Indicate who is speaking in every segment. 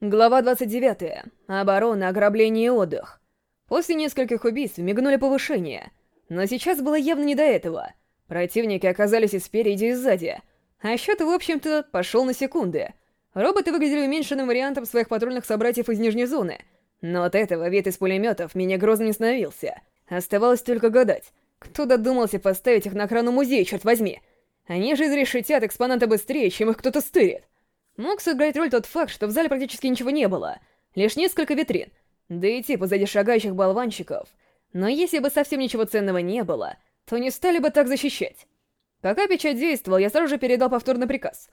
Speaker 1: Глава 29. Оборона, ограбление и отдых. После нескольких убийств мигнули повышения, но сейчас было явно не до этого. Противники оказались и спереди, и сзади, а счет, в общем-то, пошел на секунды. Роботы выглядели уменьшенным вариантом своих патрульных собратьев из нижней зоны, но от этого вид из пулеметов меня грозно не становился. Оставалось только гадать, кто додумался поставить их на охрану музея, черт возьми. Они же изрешетят экспонаты быстрее, чем их кто-то стырит. Мог сыграть роль тот факт, что в зале практически ничего не было, лишь несколько витрин, да и идти позади шагающих болванчиков. Но если бы совсем ничего ценного не было, то не стали бы так защищать. Пока печать действовала, я сразу же передал повторный приказ.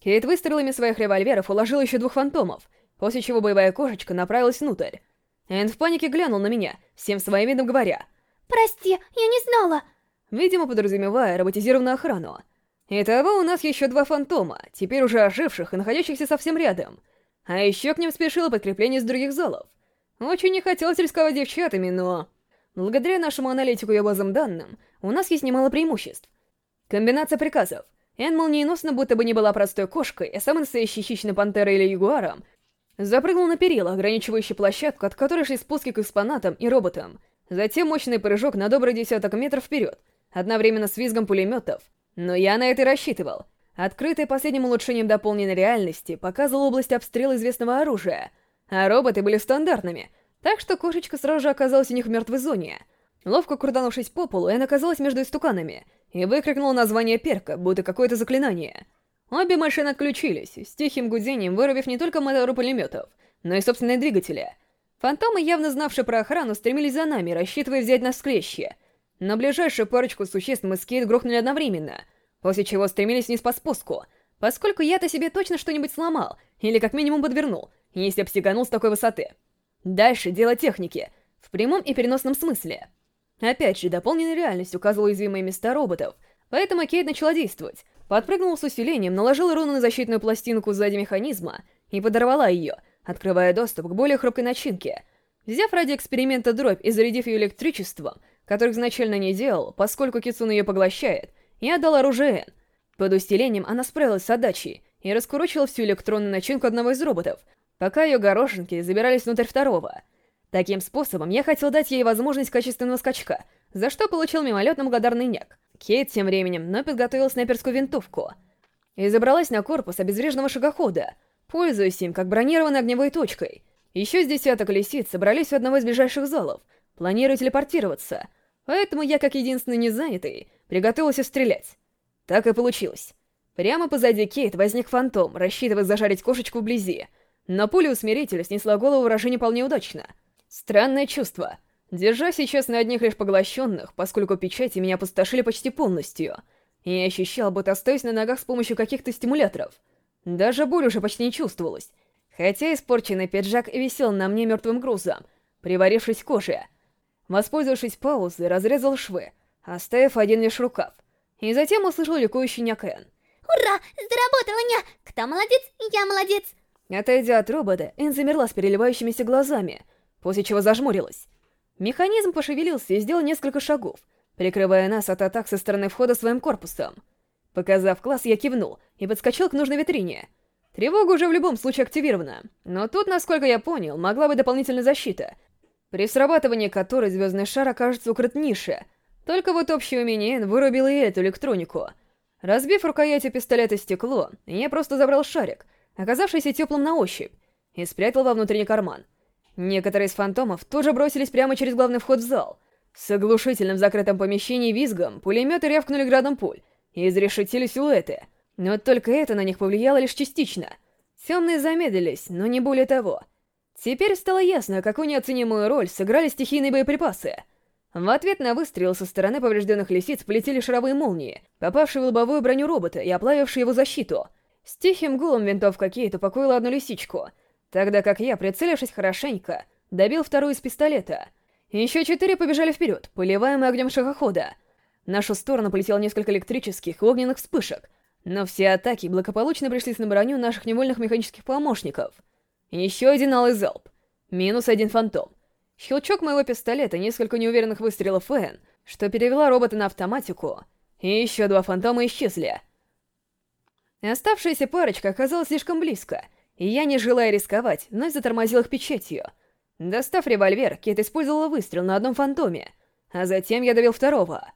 Speaker 1: Кейт выстрелами своих револьверов уложил еще двух фантомов, после чего боевая кошечка направилась внутрь. Энд в панике глянул на меня, всем своим видом говоря.
Speaker 2: «Прости, я не знала!»
Speaker 1: Видимо, подразумевая роботизированную охрану. Итого у нас еще два фантома, теперь уже оживших и находящихся совсем рядом. А еще к ним спешило подкрепление из других залов. Очень не хотелось рисковать девчатами, но... Благодаря нашему аналитику и базам данным, у нас есть немало преимуществ. Комбинация приказов. Эн молниеносно, будто бы не была простой кошкой, а самой настоящей хищной пантерой или ягуаром, запрыгнул на перила, ограничивающий площадку, от которой шли спуски к экспонатам и роботам. Затем мощный прыжок на добрый десяток метров вперед, одновременно с визгом пулеметов, но я на это рассчитывал. Открытое последним улучшением дополненной реальности показывало область обстрела известного оружия, а роботы были стандартными, так что кошечка сразу же оказалась у них в мертвой зоне. Ловко крутанувшись по полу, Эн оказалась между истуканами и выкрикнула название перка, будто какое-то заклинание. Обе машины отключились, с тихим гудением вырубив не только моторы пулеметов, но и собственные двигатели. Фантомы, явно знавшие про охрану, стремились за нами, рассчитывая взять нас в клещи — на ближайшую парочку существ мы с Кейт грохнули одновременно, после чего стремились вниз по спуску, поскольку я-то себе точно что-нибудь сломал, или как минимум подвернул, если б с такой высоты. Дальше дело техники, в прямом и переносном смысле. Опять же, дополненная реальность указывала уязвимые места роботов, поэтому Кейт начала действовать. Подпрыгнула с усилением, наложила руну на защитную пластинку сзади механизма и подорвала ее, открывая доступ к более хрупкой начинке. Взяв ради эксперимента дробь и зарядив ее электричеством, которых изначально не делал, поскольку Кицуна ее поглощает, я отдал оружие. Под усилением она справилась с отдачей и раскурочила всю электронную начинку одного из роботов, пока ее горошинки забирались внутрь второго. Таким способом я хотел дать ей возможность качественного скачка, за что получил мимолетно благодарный няк. Кейт тем временем но подготовила снайперскую винтовку и забралась на корпус обезвреженного шагохода, пользуясь им как бронированной огневой точкой. Еще с десяток лисиц собрались у одного из ближайших залов, планируя телепортироваться, Поэтому я, как единственный незанятый, приготовился стрелять. Так и получилось. Прямо позади Кейт возник фантом, рассчитывая зажарить кошечку вблизи. Но пуля усмирителя снесла голову выражение вполне удачно. Странное чувство. Держа сейчас на одних лишь поглощенных, поскольку печати меня опустошили почти полностью, я ощущал, будто остаюсь на ногах с помощью каких-то стимуляторов. Даже боль уже почти не чувствовалась. Хотя испорченный пиджак висел на мне мертвым грузом, приварившись к коже — Воспользовавшись паузой, разрезал швы, оставив один лишь рукав. И затем услышал ликующий Някэн.
Speaker 2: «Ура! Заработала, ня! Кто молодец? Я молодец!»
Speaker 1: Отойдя от робота, Эн замерла с переливающимися глазами, после чего зажмурилась. Механизм пошевелился и сделал несколько шагов, прикрывая нас от атак со стороны входа своим корпусом. Показав класс, я кивнул и подскочил к нужной витрине. Тревога уже в любом случае активирована, но тут, насколько я понял, могла быть дополнительная защита — при срабатывании которой звездный шар окажется укрыт нише. Только вот общее умение Эн вырубило и эту электронику. Разбив рукоятью пистолета стекло, я просто забрал шарик, оказавшийся теплым на ощупь, и спрятал во внутренний карман. Некоторые из фантомов тоже бросились прямо через главный вход в зал. С оглушительным закрытым помещением визгом пулеметы рявкнули градом пуль и изрешетили силуэты. Но только это на них повлияло лишь частично. Темные замедлились, но не более того — Теперь стало ясно, какую неоценимую роль сыграли стихийные боеприпасы. В ответ на выстрел со стороны поврежденных лисиц полетели шаровые молнии, попавшие в лобовую броню робота и оплавившие его защиту. С тихим гулом винтовка Кейт упокоила одну лисичку, тогда как я, прицелившись хорошенько, добил вторую из пистолета. Еще четыре побежали вперед, поливаемые огнем шагохода. В нашу сторону полетело несколько электрических и огненных вспышек, но все атаки благополучно пришлись на броню наших невольных механических помощников — еще один алый залп. Минус один фантом. Щелчок моего пистолета, несколько неуверенных выстрелов Эн, что перевела робота на автоматику, и еще два фантома исчезли. Оставшаяся парочка оказалась слишком близко, и я, не желая рисковать, вновь затормозил их печатью. Достав револьвер, Кит использовала выстрел на одном фантоме, а затем я довел второго.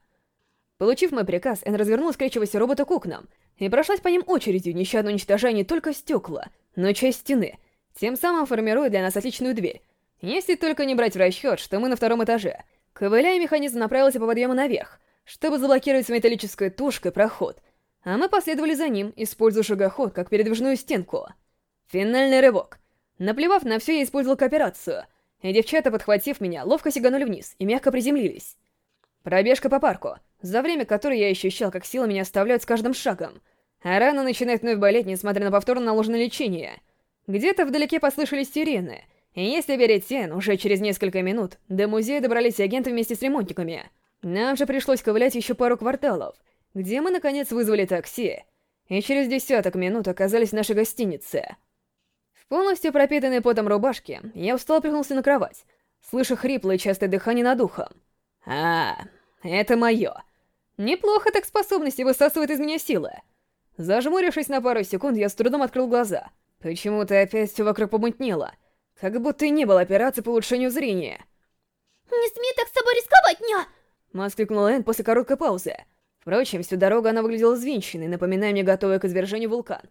Speaker 1: Получив мой приказ, Эн развернул скрючившегося робота к окнам и прошлась по ним очередью, нещадно уничтожая не только стекла, но и часть стены, тем самым формируя для нас отличную дверь. Если только не брать в расчет, что мы на втором этаже. Ковыляя, механизм направился по подъему наверх, чтобы заблокировать металлической тушкой проход, а мы последовали за ним, используя шагоход как передвижную стенку. Финальный рывок. Наплевав на все, я использовал кооперацию, и девчата, подхватив меня, ловко сиганули вниз и мягко приземлились. Пробежка по парку, за время которой я ощущал, как силы меня оставляют с каждым шагом, а рана начинает вновь болеть, несмотря на повторно наложенное лечение. Где-то вдалеке послышались сирены, и если верить Сен, уже через несколько минут до музея добрались агенты вместе с ремонтниками. Нам же пришлось ковылять еще пару кварталов, где мы, наконец, вызвали такси, и через десяток минут оказались в нашей гостинице. В полностью пропитанной потом рубашке я устало пригнулся на кровать, слыша хриплое частое дыхание над ухом. «А, это мое. Неплохо так способности высасывает из меня силы». Зажмурившись на пару секунд, я с трудом открыл глаза. Почему-то опять все вокруг помутнело — как будто и не было операции по улучшению зрения.
Speaker 2: «Не смей так с собой рисковать, ня!»
Speaker 1: Воскликнула Энн после короткой паузы. Впрочем, всю дорогу она выглядела взвинченной, напоминая мне готовую к извержению вулкан.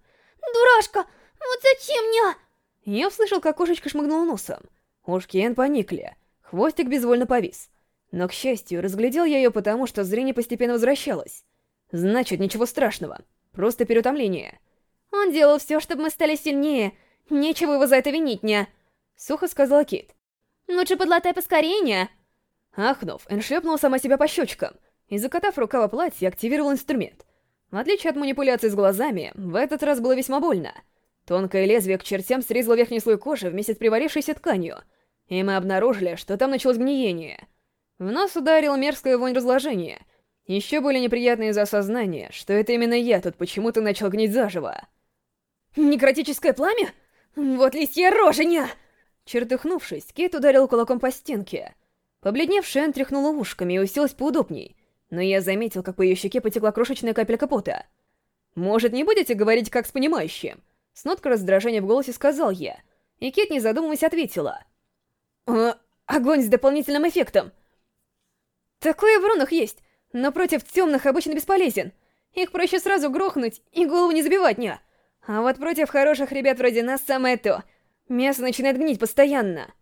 Speaker 2: «Дурашка! Вот зачем, ня?»
Speaker 1: Я услышал, как кошечка шмыгнула носом. Ушки Энн поникли, хвостик безвольно повис. Но, к счастью, разглядел я ее потому, что зрение постепенно возвращалось. Значит, ничего страшного, просто переутомление.
Speaker 2: Он делал все, чтобы мы стали сильнее. Нечего его за это винить, ня.
Speaker 1: Сухо сказала Кит.
Speaker 2: «Лучше подлатай поскорее!»
Speaker 1: Ахнув, Эн шлепнула сама себя по щечкам и, закатав рукава платья, активировал инструмент. В отличие от манипуляций с глазами, в этот раз было весьма больно. Тонкое лезвие к чертям срезало верхний слой кожи вместе с приварившейся тканью, и мы обнаружили, что там началось гниение. В нос ударила мерзкая вонь разложения. Еще более неприятное из-за осознания, что это именно я тут почему-то начал гнить заживо.
Speaker 2: «Некротическое пламя? Вот листья роженя!»
Speaker 1: Чертыхнувшись, Кейт ударил кулаком по стенке. Побледневшая Энн тряхнула ушками и уселась поудобней, но я заметил, как по ее щеке потекла крошечная капелька пота. «Может, не будете говорить как с понимающим?» С ноткой раздражения в голосе сказал я, и Кейт, не задумываясь, ответила. «Э, «Огонь с дополнительным эффектом!» «Такое в рунах есть, но против темных обычно бесполезен. Их проще сразу грохнуть и голову не забивать, не. А вот против хороших ребят вроде нас самое то — Мясо начинает гнить постоянно.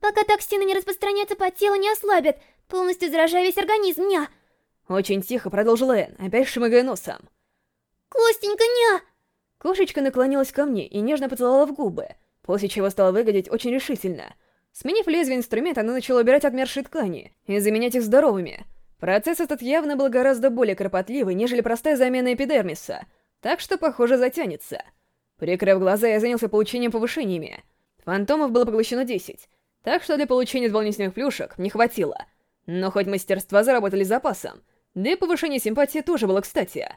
Speaker 2: Пока токсины не распространяются по телу, не ослабят, полностью заражая весь организм, ня.
Speaker 1: Очень тихо продолжила Энн, опять шмыгая носом.
Speaker 2: Костенька, ня!
Speaker 1: Кошечка наклонилась ко мне и нежно поцеловала в губы, после чего стала выглядеть очень решительно. Сменив лезвие инструмента, она начала убирать отмершие ткани и заменять их здоровыми. Процесс этот явно был гораздо более кропотливый, нежели простая замена эпидермиса, так что, похоже, затянется. Прикрыв глаза, я занялся получением повышениями. Фантомов было поглощено 10, так что для получения дополнительных плюшек не хватило. Но хоть мастерства заработали запасом, да и повышение симпатии тоже было кстати.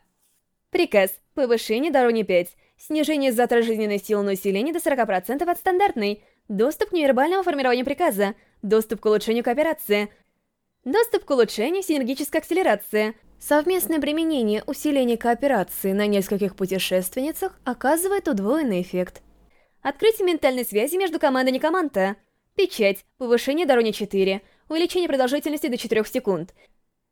Speaker 2: Приказ. Повышение до уровня 5. Снижение затрат жизненной силы населения до 40% от стандартной. Доступ к невербальному формированию приказа. Доступ к улучшению кооперации. Доступ к улучшению синергической акселерации. Совместное применение усиления кооперации на нескольких путешественницах оказывает удвоенный эффект. Открытие ментальной связи между командой и команда. Печать. Повышение до уровня 4. Увеличение продолжительности до 4 секунд.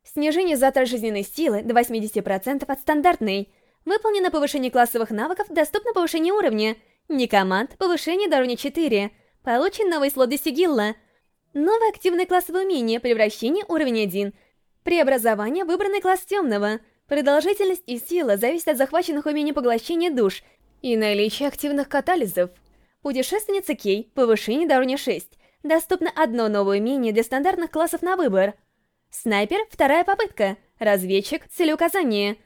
Speaker 2: Снижение затрат жизненной силы до 80% от стандартной. Выполнено повышение классовых навыков, доступно повышение уровня. Не команд, повышение до уровня 4. Получен новый слот для сигилла. Новое активное классовое умение, превращение уровень 1. Преобразование выбранный класс темного. Продолжительность и сила зависят от захваченных умений поглощения душ и наличия активных катализов. Путешественница Кей, повышение до уровня 6. Доступно одно новое умение для стандартных классов на выбор. Снайпер, вторая попытка. Разведчик, целеуказание.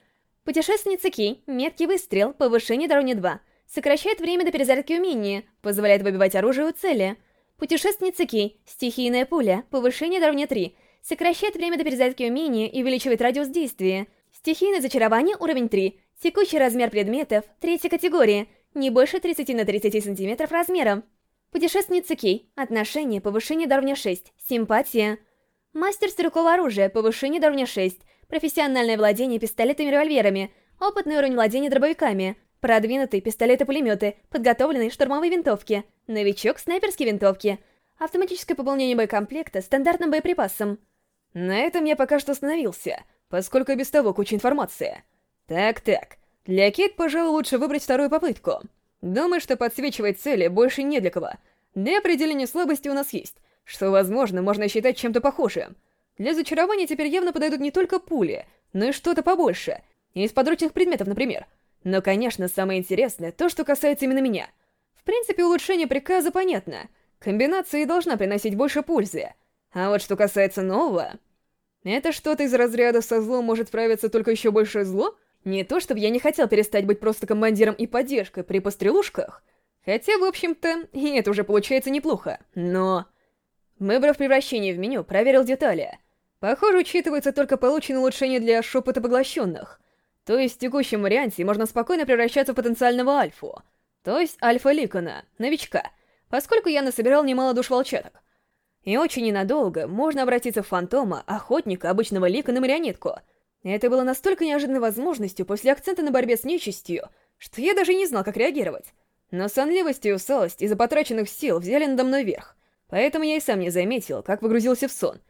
Speaker 2: Путешественница Кей, меткий выстрел, повышение до уровня 2. Сокращает время до перезарядки умения, позволяет выбивать оружие у цели. Путешественница Кей, стихийная пуля, повышение до уровня 3 Сокращает время до перезарядки умения и увеличивает радиус действия. Стихийное зачарование уровень 3. Текущий размер предметов, третья категория, не больше 30 на 30 сантиметров размером. Путешественница Кей. Отношение, повышение до уровня 6. Симпатия. Мастер стрелкового оружия, повышение до уровня 6. Профессиональное владение пистолетами и револьверами. Опытный уровень владения дробовиками. продвинутые пистолеты-пулеметы, подготовленные штурмовые винтовки, новичок снайперские винтовки, автоматическое пополнение боекомплекта стандартным боеприпасом.
Speaker 1: На этом я пока что остановился, поскольку без того куча информации. Так-так, для Кит, пожалуй, лучше выбрать вторую попытку. Думаю, что подсвечивать цели больше не для кого. Для определения слабости у нас есть, что, возможно, можно считать чем-то похожим. Для зачарования теперь явно подойдут не только пули, но и что-то побольше. Из подручных предметов, например. Но, конечно, самое интересное то, что касается именно меня. В принципе, улучшение приказа понятно. Комбинация и должна приносить больше пользы. А вот что касается нового... Это что-то из разряда «со злом может справиться только еще большее зло»? Не то, чтобы я не хотел перестать быть просто командиром и поддержкой при пострелушках. Хотя, в общем-то, и это уже получается неплохо. Но... Выбрав превращение в меню, проверил детали. Похоже, учитывается только полученное улучшение для шепота поглощенных. То есть в текущем варианте можно спокойно превращаться в потенциального альфу. То есть альфа-ликона, новичка, поскольку я насобирал немало душ волчаток. И очень ненадолго можно обратиться в фантома, охотника, обычного лика на марионетку. Это было настолько неожиданной возможностью после акцента на борьбе с нечистью, что я даже не знал, как реагировать. Но сонливость и усталость из-за потраченных сил взяли надо мной верх, поэтому я и сам не заметил, как выгрузился в сон.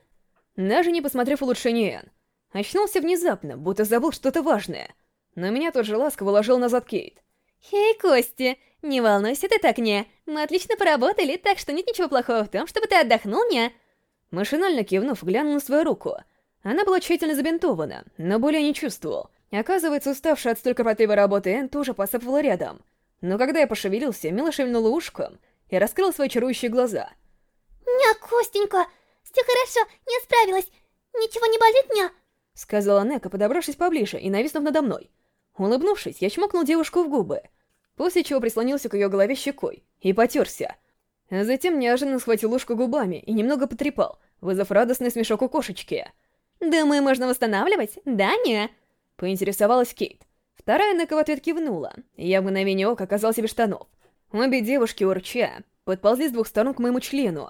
Speaker 1: Даже не посмотрев улучшение Энн. Очнулся внезапно, будто забыл что-то важное. Но меня тут же ласково уложил назад Кейт.
Speaker 2: «Эй, Кости, не волнуйся ты так, не. Мы отлично поработали, так что нет ничего плохого в том, чтобы ты отдохнул, не?»
Speaker 1: Машинально кивнув, глянул на свою руку. Она была тщательно забинтована, но боли не чувствовал. Оказывается, уставшая от столь кропотливой работы Энн тоже посыпала рядом. Но когда я пошевелился, мило шевельнула ушком и раскрыл свои чарующие глаза.
Speaker 3: «Ня, Костенька, все хорошо, не справилась. Ничего не болит, ня?»
Speaker 1: Сказала Нека, подобравшись поближе и нависнув надо мной. Улыбнувшись, я чмокнул девушку в губы, после чего прислонился к ее голове щекой и потерся. А затем неожиданно схватил ушко губами и немного потрепал, вызвав радостный смешок у кошечки.
Speaker 2: «Думаю, можно восстанавливать, да, не?»
Speaker 1: Поинтересовалась Кейт. Вторая Нека в ответ кивнула, я в мгновение ока оказался без штанов. Обе девушки, урча, подползли с двух сторон к моему члену,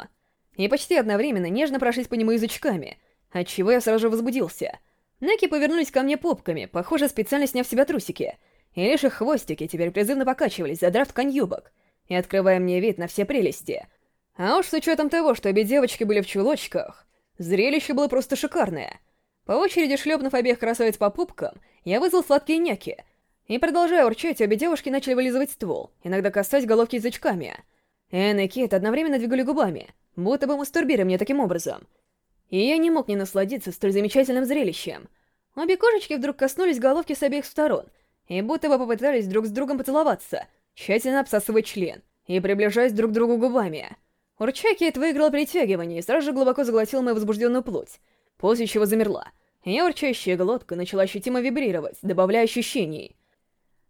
Speaker 1: и почти одновременно нежно прошлись по нему язычками, отчего я сразу же возбудился. Неки повернулись ко мне попками, похоже, специально сняв себя трусики, и лишь их хвостики теперь призывно покачивались, задрав ткань юбок, и открывая мне вид на все прелести. А уж с учетом того, что обе девочки были в чулочках, зрелище было просто шикарное. По очереди шлепнув обеих красавиц по пупкам, я вызвал сладкие няки, и, продолжая урчать, обе девушки начали вылизывать ствол, иногда касаясь головки язычками. Энн и Кит одновременно двигали губами, будто бы мастурбируя мне таким образом. И я не мог не насладиться столь замечательным зрелищем. Обе кошечки вдруг коснулись головки с обеих сторон, и будто бы попытались друг с другом поцеловаться, тщательно обсасывая член, и приближаясь друг к другу губами. Урча Кейт выиграл притягивание и сразу же глубоко заглотил мою возбужденную плоть, после чего замерла. Ее урчащая глотка начала ощутимо вибрировать, добавляя ощущений.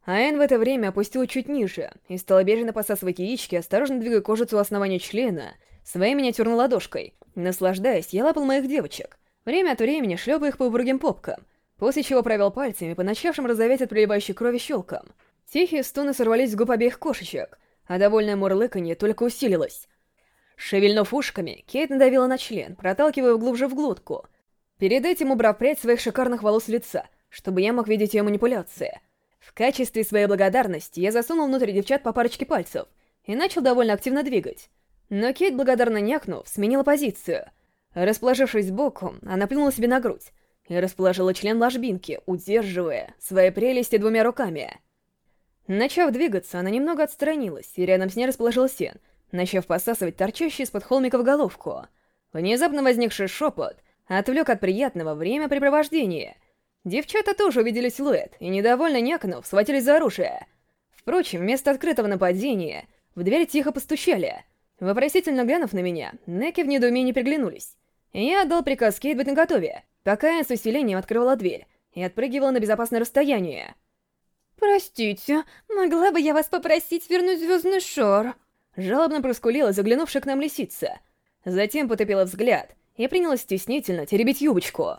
Speaker 1: А Энн в это время опустила чуть ниже и стала бережно посасывать яички, осторожно двигая кожицу у основания члена своей миниатюрной ладошкой. Наслаждаясь, я лапал моих девочек, время от времени шлепая их по упругим попкам, после чего провел пальцами по начавшим розоветь от приливающей крови щелкам. Тихие стоны сорвались с губ обеих кошечек, а довольное мурлыканье только усилилось. Шевельнув ушками, Кейт надавила на член, проталкивая глубже в глотку. Перед этим убрав прядь своих шикарных волос лица, чтобы я мог видеть ее манипуляции. В качестве своей благодарности я засунул внутрь девчат по парочке пальцев и начал довольно активно двигать. Но Кейт, благодарно някнув, сменила позицию. Расположившись сбоку, она плюнула себе на грудь и расположила член ложбинки, удерживая свои прелести двумя руками. Начав двигаться, она немного отстранилась, и рядом с ней расположил Сен, начав посасывать торчащий из-под холмика в головку. Внезапно возникший шепот отвлек от приятного времяпрепровождения — Девчата тоже увидели силуэт и, недовольно някнув, схватились за оружие. Впрочем, вместо открытого нападения в дверь тихо постучали. Вопросительно глянув на меня, Неки в недоумении приглянулись. Я отдал приказ Кейт быть наготове, пока я с усилением открывала дверь и отпрыгивала на безопасное расстояние.
Speaker 2: «Простите, могла бы я вас попросить вернуть Звездный шар?»
Speaker 1: Жалобно проскулила заглянувшая к нам лисица. Затем потопила взгляд и принялась стеснительно теребить юбочку.